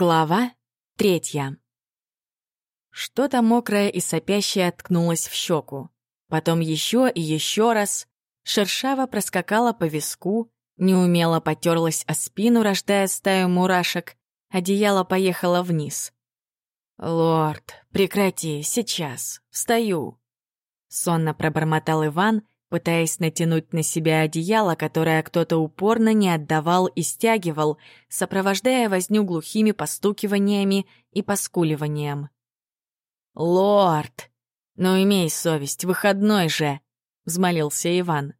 Глава третья. Что-то мокрое и сопящее откнулось в щеку. Потом еще и еще раз. Шершава проскакала по виску, неумело потерлась о спину, рождая стаю мурашек. Одеяло поехало вниз. «Лорд, прекрати, сейчас, встаю!» Сонно пробормотал Иван, пытаясь натянуть на себя одеяло, которое кто-то упорно не отдавал и стягивал, сопровождая возню глухими постукиваниями и поскуливанием. «Лорд! Ну имей совесть, выходной же!» — взмолился Иван.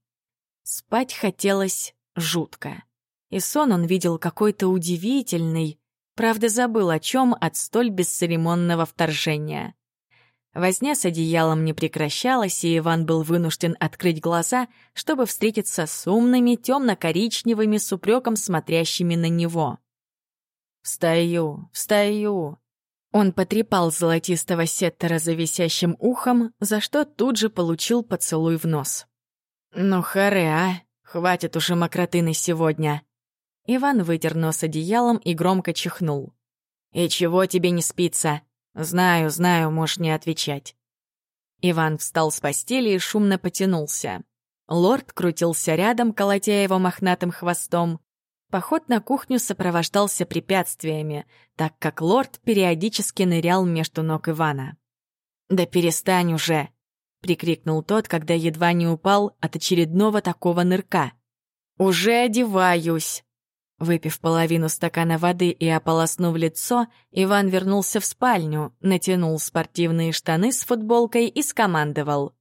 Спать хотелось жутко. И сон он видел какой-то удивительный, правда забыл о чем от столь бесцеремонного вторжения. Возня с одеялом не прекращалась, и Иван был вынужден открыть глаза, чтобы встретиться с умными, темно-коричневыми, с упреком смотрящими на него. «Встаю, встаю!» Он потрепал золотистого сеттера за висящим ухом, за что тут же получил поцелуй в нос. «Ну, харе, а! Хватит уже мокроты на сегодня!» Иван вытер нос одеялом и громко чихнул. «И чего тебе не спится? «Знаю, знаю, можешь не отвечать». Иван встал с постели и шумно потянулся. Лорд крутился рядом, колотя его мохнатым хвостом. Поход на кухню сопровождался препятствиями, так как лорд периодически нырял между ног Ивана. «Да перестань уже!» — прикрикнул тот, когда едва не упал от очередного такого нырка. «Уже одеваюсь!» Выпив половину стакана воды и ополоснув лицо, Иван вернулся в спальню, натянул спортивные штаны с футболкой и скомандовал.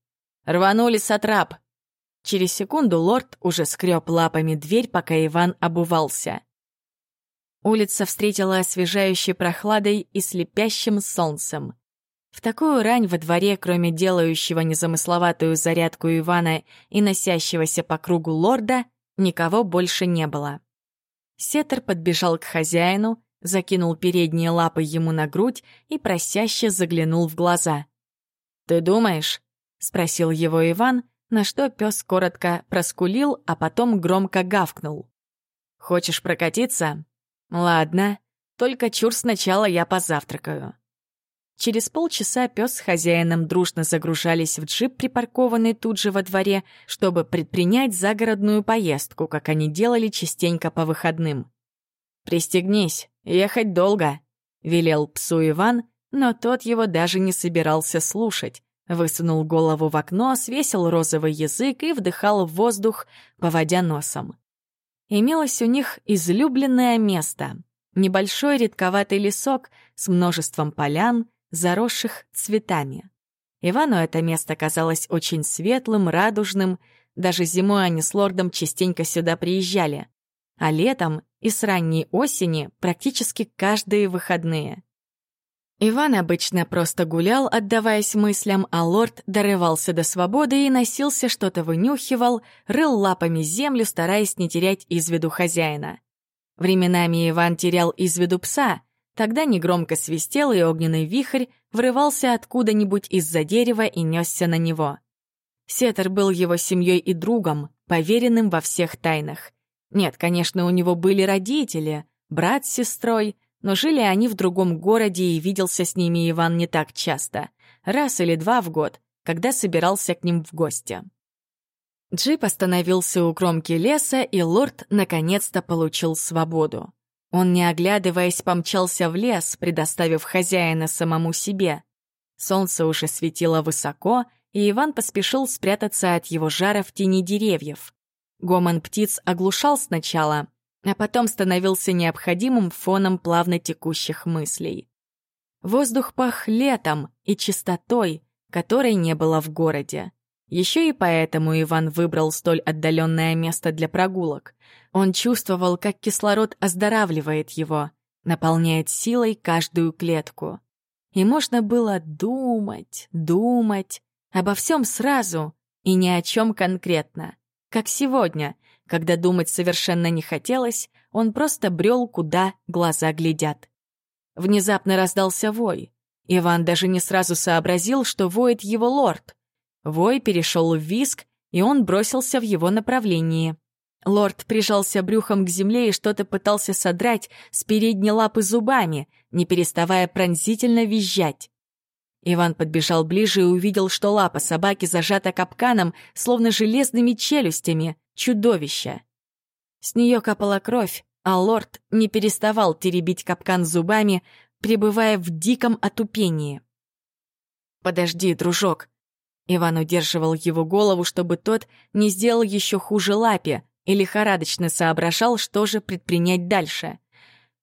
«Рванули сатрап!» Через секунду лорд уже скреб лапами дверь, пока Иван обувался. Улица встретила освежающей прохладой и слепящим солнцем. В такую рань во дворе, кроме делающего незамысловатую зарядку Ивана и носящегося по кругу лорда, никого больше не было. Сетер подбежал к хозяину, закинул передние лапы ему на грудь и просяще заглянул в глаза. «Ты думаешь?» — спросил его Иван, на что пес коротко проскулил, а потом громко гавкнул. «Хочешь прокатиться? Ладно, только чур сначала я позавтракаю». Через полчаса пес с хозяином дружно загружались в джип, припаркованный тут же во дворе, чтобы предпринять загородную поездку, как они делали частенько по выходным. «Пристегнись, ехать долго», — велел псу Иван, но тот его даже не собирался слушать. Высунул голову в окно, свесил розовый язык и вдыхал в воздух, поводя носом. Имелось у них излюбленное место — небольшой редковатый лесок с множеством полян, заросших цветами. Ивану это место казалось очень светлым, радужным, даже зимой они с лордом частенько сюда приезжали, а летом и с ранней осени практически каждые выходные. Иван обычно просто гулял, отдаваясь мыслям, а лорд дорывался до свободы и носился, что-то вынюхивал, рыл лапами землю, стараясь не терять из виду хозяина. Временами Иван терял из виду пса, Тогда негромко свистел, и огненный вихрь врывался откуда-нибудь из-за дерева и несся на него. Сетер был его семьей и другом, поверенным во всех тайнах. Нет, конечно, у него были родители, брат с сестрой, но жили они в другом городе, и виделся с ними Иван не так часто, раз или два в год, когда собирался к ним в гости. Джип остановился у кромки леса, и лорд наконец-то получил свободу. Он, не оглядываясь, помчался в лес, предоставив хозяина самому себе. Солнце уже светило высоко, и Иван поспешил спрятаться от его жара в тени деревьев. Гомон птиц оглушал сначала, а потом становился необходимым фоном плавно текущих мыслей. Воздух пах летом и чистотой, которой не было в городе. Еще и поэтому Иван выбрал столь отдаленное место для прогулок. Он чувствовал, как кислород оздоравливает его, наполняет силой каждую клетку. И можно было думать, думать обо всем сразу и ни о чем конкретно. Как сегодня, когда думать совершенно не хотелось, он просто брел, куда глаза глядят. Внезапно раздался вой. Иван даже не сразу сообразил, что воет его лорд. Вой перешел в виск, и он бросился в его направлении. Лорд прижался брюхом к земле и что-то пытался содрать с передней лапы зубами, не переставая пронзительно визжать. Иван подбежал ближе и увидел, что лапа собаки зажата капканом, словно железными челюстями, чудовища. С нее капала кровь, а лорд не переставал теребить капкан зубами, пребывая в диком отупении. «Подожди, дружок!» Иван удерживал его голову, чтобы тот не сделал еще хуже лапе, и лихорадочно соображал, что же предпринять дальше.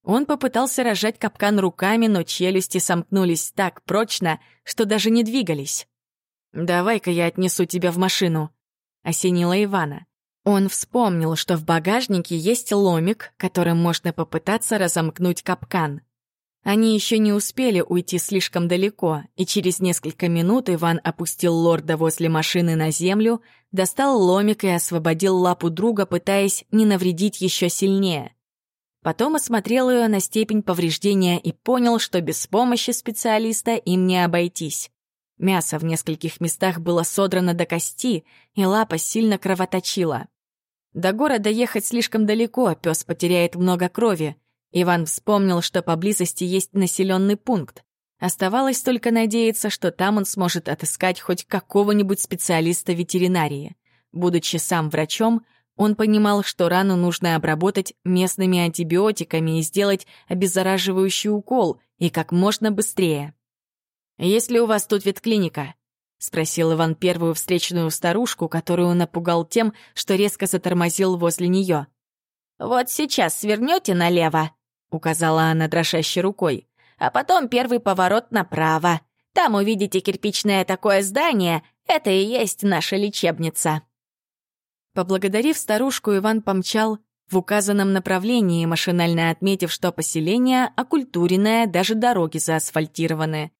Он попытался рожать капкан руками, но челюсти сомкнулись так прочно, что даже не двигались. «Давай-ка я отнесу тебя в машину», — осенила Ивана. Он вспомнил, что в багажнике есть ломик, которым можно попытаться разомкнуть капкан. Они еще не успели уйти слишком далеко, и через несколько минут Иван опустил лорда возле машины на землю, достал ломик и освободил лапу друга, пытаясь не навредить еще сильнее. Потом осмотрел ее на степень повреждения и понял, что без помощи специалиста им не обойтись. Мясо в нескольких местах было содрано до кости, и лапа сильно кровоточила. До города ехать слишком далеко, пес потеряет много крови. Иван вспомнил, что поблизости есть населенный пункт. Оставалось только надеяться, что там он сможет отыскать хоть какого-нибудь специалиста ветеринарии. Будучи сам врачом, он понимал, что рану нужно обработать местными антибиотиками и сделать обеззараживающий укол, и как можно быстрее. «Есть ли у вас тут ветклиника?» — спросил Иван первую встречную старушку, которую он напугал тем, что резко затормозил возле нее. «Вот сейчас свернете налево», — указала она дрожащей рукой, «а потом первый поворот направо. Там увидите кирпичное такое здание, это и есть наша лечебница». Поблагодарив старушку, Иван помчал в указанном направлении, машинально отметив, что поселение окультуренное, даже дороги заасфальтированы.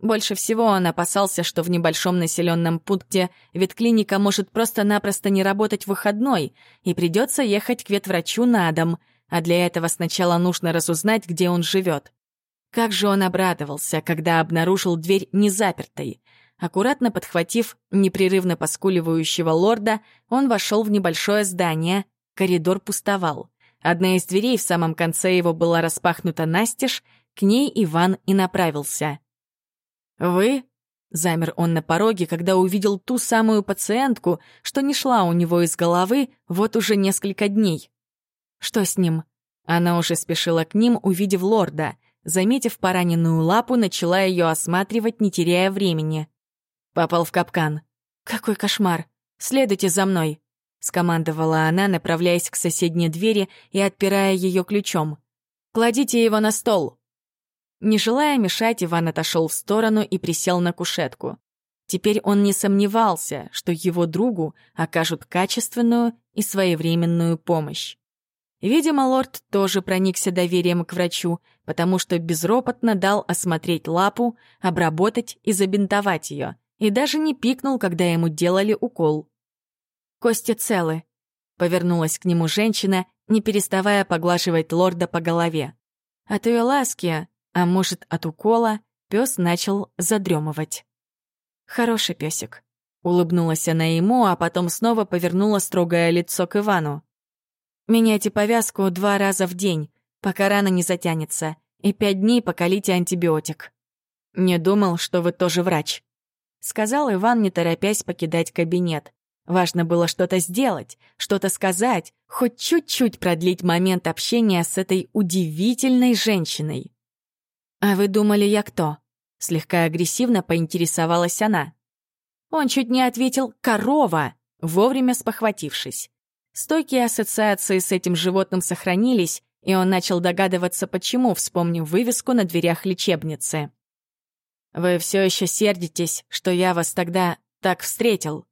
Больше всего он опасался, что в небольшом населенном пункте ветклиника может просто-напросто не работать в выходной, и придется ехать к ветврачу на дом, а для этого сначала нужно разузнать, где он живет. Как же он обрадовался, когда обнаружил дверь незапертой. Аккуратно подхватив непрерывно поскуливающего лорда, он вошел в небольшое здание, коридор пустовал. Одна из дверей в самом конце его была распахнута настежь, к ней Иван и направился — «Вы?» — замер он на пороге, когда увидел ту самую пациентку, что не шла у него из головы вот уже несколько дней. «Что с ним?» Она уже спешила к ним, увидев лорда. Заметив пораненную лапу, начала ее осматривать, не теряя времени. Попал в капкан. «Какой кошмар! Следуйте за мной!» — скомандовала она, направляясь к соседней двери и отпирая ее ключом. «Кладите его на стол!» Не желая мешать, Иван отошел в сторону и присел на кушетку. Теперь он не сомневался, что его другу окажут качественную и своевременную помощь. Видимо, лорд тоже проникся доверием к врачу, потому что безропотно дал осмотреть лапу, обработать и забинтовать ее, и даже не пикнул, когда ему делали укол. «Кости целы», — повернулась к нему женщина, не переставая поглаживать лорда по голове. От ее ласки а может, от укола пес начал задремывать. «Хороший песик», — улыбнулась она ему, а потом снова повернула строгое лицо к Ивану. «Меняйте повязку два раза в день, пока рана не затянется, и пять дней покалите антибиотик». «Не думал, что вы тоже врач», — сказал Иван, не торопясь покидать кабинет. Важно было что-то сделать, что-то сказать, хоть чуть-чуть продлить момент общения с этой удивительной женщиной. «А вы думали, я кто?» Слегка агрессивно поинтересовалась она. Он чуть не ответил «корова», вовремя спохватившись. Стойкие ассоциации с этим животным сохранились, и он начал догадываться, почему, вспомнив вывеску на дверях лечебницы. «Вы все еще сердитесь, что я вас тогда так встретил?»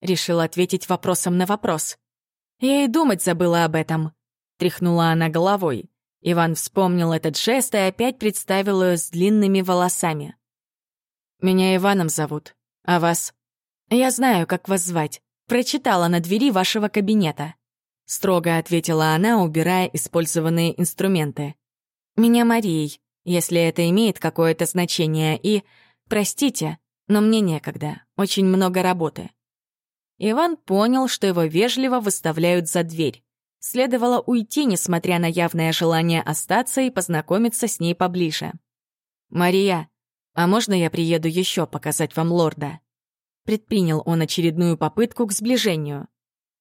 Решил ответить вопросом на вопрос. «Я и думать забыла об этом», — тряхнула она головой. Иван вспомнил этот жест и опять представил ее с длинными волосами. «Меня Иваном зовут. А вас?» «Я знаю, как вас звать. Прочитала на двери вашего кабинета», — строго ответила она, убирая использованные инструменты. «Меня Марией, если это имеет какое-то значение, и... Простите, но мне некогда, очень много работы». Иван понял, что его вежливо выставляют за дверь. Следовало уйти, несмотря на явное желание остаться и познакомиться с ней поближе. «Мария, а можно я приеду еще показать вам лорда?» Предпринял он очередную попытку к сближению.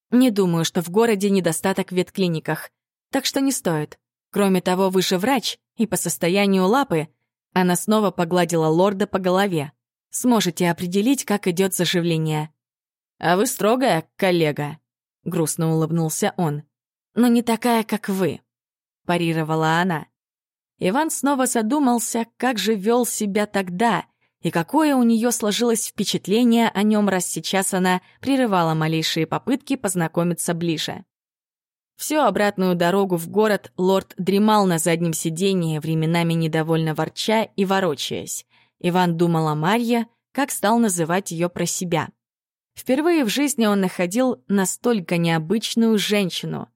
«Не думаю, что в городе недостаток в ветклиниках, так что не стоит. Кроме того, вы же врач, и по состоянию лапы она снова погладила лорда по голове. Сможете определить, как идет заживление. «А вы строгая, коллега», — грустно улыбнулся он. «Но не такая, как вы», — парировала она. Иван снова задумался, как же вел себя тогда — и какое у нее сложилось впечатление о нем, раз сейчас она прерывала малейшие попытки познакомиться ближе. Всю обратную дорогу в город лорд дремал на заднем сиденье, временами недовольно ворча и ворочаясь. Иван думал о Марье, как стал называть ее про себя. Впервые в жизни он находил настолько необычную женщину.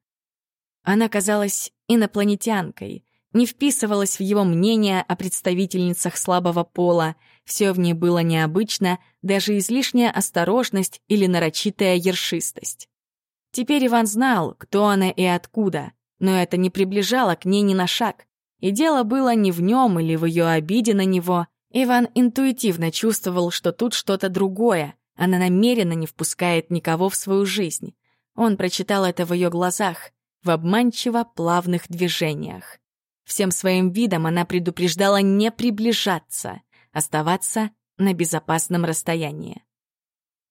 Она казалась инопланетянкой, не вписывалась в его мнение о представительницах слабого пола, все в ней было необычно, даже излишняя осторожность или нарочитая ершистость. Теперь Иван знал, кто она и откуда, но это не приближало к ней ни на шаг. И дело было не в нем или в ее обиде на него. Иван интуитивно чувствовал, что тут что-то другое. Она намеренно не впускает никого в свою жизнь. Он прочитал это в ее глазах, в обманчиво плавных движениях. Всем своим видом она предупреждала не приближаться, оставаться на безопасном расстоянии.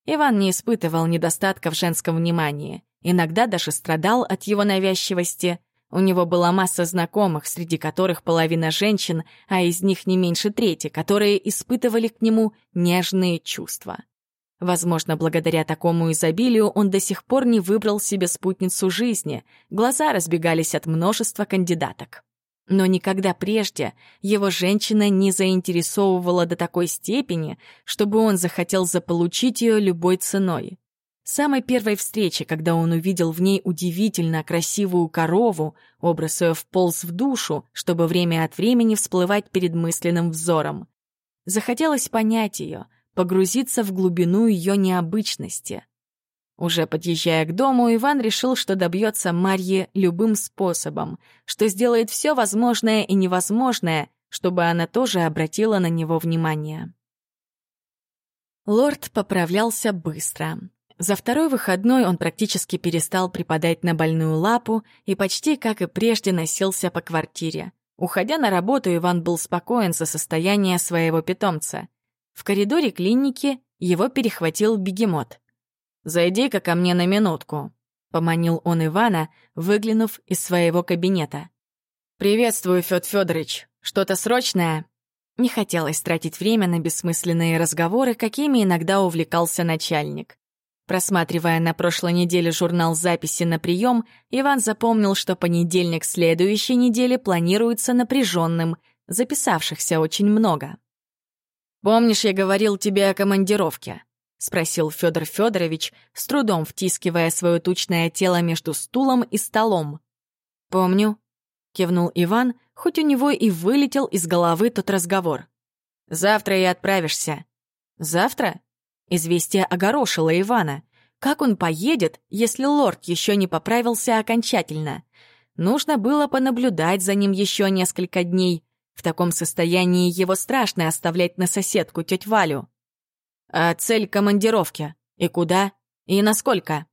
Иван не испытывал недостатка в женском внимании, иногда даже страдал от его навязчивости. У него была масса знакомых, среди которых половина женщин, а из них не меньше трети, которые испытывали к нему нежные чувства. Возможно, благодаря такому изобилию он до сих пор не выбрал себе спутницу жизни, глаза разбегались от множества кандидаток. Но никогда прежде его женщина не заинтересовывала до такой степени, чтобы он захотел заполучить ее любой ценой. С самой первой встречи, когда он увидел в ней удивительно красивую корову, образ ее вполз в душу, чтобы время от времени всплывать перед мысленным взором. Захотелось понять ее, погрузиться в глубину ее необычности. Уже подъезжая к дому, Иван решил, что добьется Марьи любым способом, что сделает все возможное и невозможное, чтобы она тоже обратила на него внимание. Лорд поправлялся быстро. За второй выходной он практически перестал припадать на больную лапу и почти, как и прежде, носился по квартире. Уходя на работу, Иван был спокоен за состояние своего питомца. В коридоре клиники его перехватил бегемот. «Зайди-ка ко мне на минутку», — поманил он Ивана, выглянув из своего кабинета. «Приветствую, Фёд Фёдорович. Что-то срочное?» Не хотелось тратить время на бессмысленные разговоры, какими иногда увлекался начальник. Просматривая на прошлой неделе журнал записи на прием, Иван запомнил, что понедельник следующей недели планируется напряженным, записавшихся очень много. «Помнишь, я говорил тебе о командировке?» — спросил Федор Федорович, с трудом втискивая свое тучное тело между стулом и столом. «Помню», — кивнул Иван, хоть у него и вылетел из головы тот разговор. «Завтра и отправишься». «Завтра?» Известие огорошило Ивана. Как он поедет, если лорд еще не поправился окончательно? Нужно было понаблюдать за ним еще несколько дней. В таком состоянии его страшно оставлять на соседку теть Валю. А цель командировки? И куда? И насколько?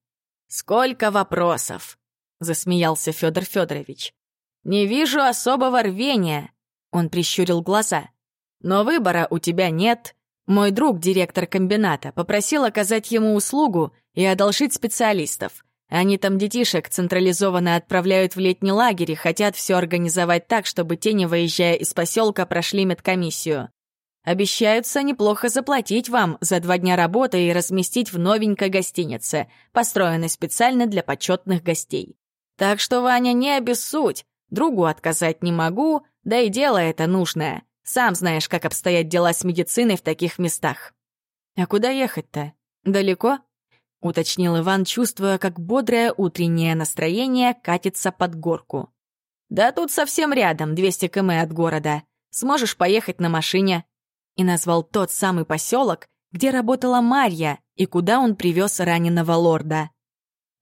Сколько вопросов? Засмеялся Федор Федорович. Не вижу особого рвения. Он прищурил глаза. Но выбора у тебя нет. Мой друг, директор комбината, попросил оказать ему услугу и одолжить специалистов. Они там детишек централизованно отправляют в летний лагерь и хотят все организовать так, чтобы те, не выезжая из поселка, прошли медкомиссию. Обещаются неплохо заплатить вам за два дня работы и разместить в новенькой гостинице, построенной специально для почетных гостей. Так что, Ваня, не обессудь. Другу отказать не могу, да и дело это нужное. Сам знаешь, как обстоят дела с медициной в таких местах. А куда ехать-то? Далеко? Уточнил Иван, чувствуя, как бодрое утреннее настроение катится под горку. Да тут совсем рядом, 200 км от города. Сможешь поехать на машине и назвал тот самый поселок, где работала Марья и куда он привез раненого лорда.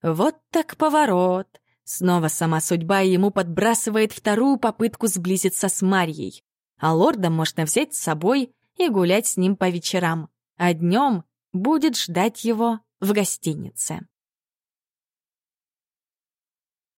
Вот так поворот. Снова сама судьба ему подбрасывает вторую попытку сблизиться с Марьей. А лорда можно взять с собой и гулять с ним по вечерам, а днем будет ждать его в гостинице.